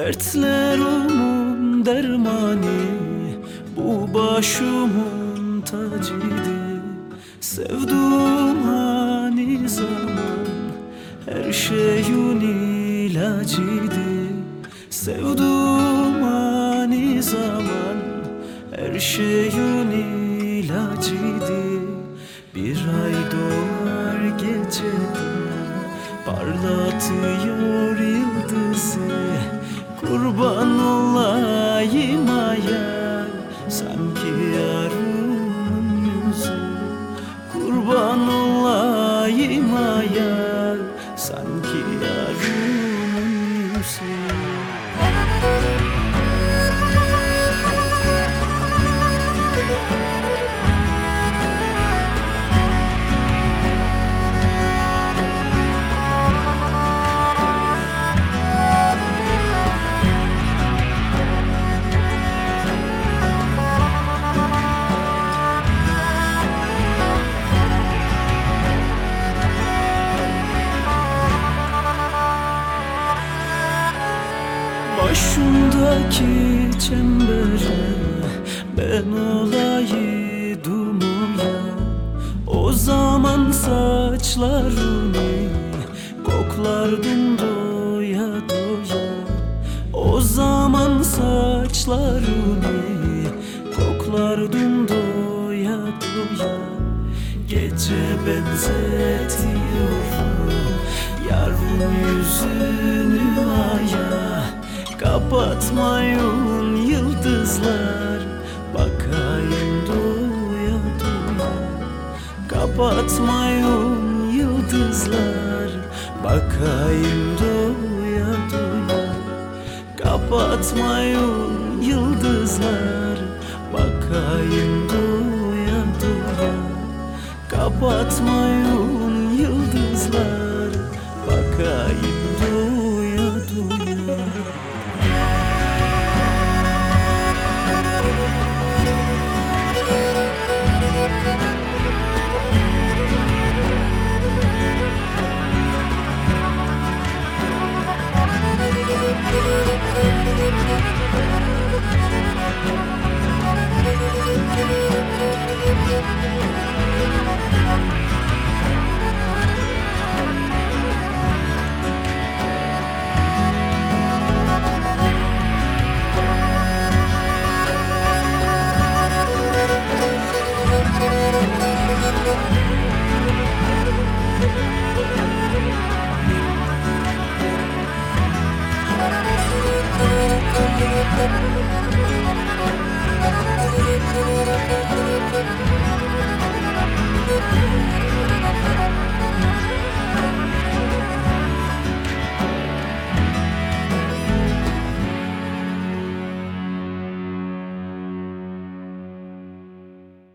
Dertlerimin dermani Bu başımın tacıydı Sevduğum hani zaman Her şeyin ilacıydı Sevduğum hani zaman Her şeyin ilacıydı Bir ay doğar gecede Parlatıyor yıldızı Kurban olayım aya Sanki yarın Başımdaki çembere ben olaydım ya O zaman saçlarını koklardım doya doya O zaman saçlarını koklardım doya doya. Gece benzetiyor yarın yüzünü aya Kapatmayın yıldızlar. Bakayım doya doya Kapatmayın yıldızlar. Bakayım doya doya Kapatmayın yıldızlar. Bakayım doya doya Kapatmayın yıldızlar. Bakayım